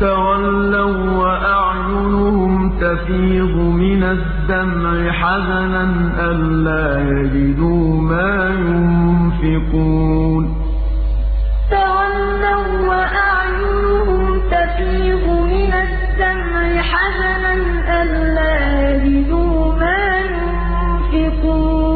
تَوَلَّوا وَّأَعْيُنُهُمْ تَفِيضُ مِنَ الدَّمْعِ حَزَنًا أَلَّا يَجِدُوا مَا يُنفِقُونَ. تَوَلَّوا وَّأَعْيُنُهُمْ تَفِيضُ مِنَ الدَّمْعِ حَزَنًا أَلَّا يَجِدُوا مَا يُنفِقُونَ.